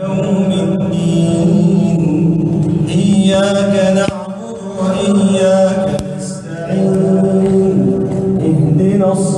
يوم الدين. إياك نعبد اهدنا الصراط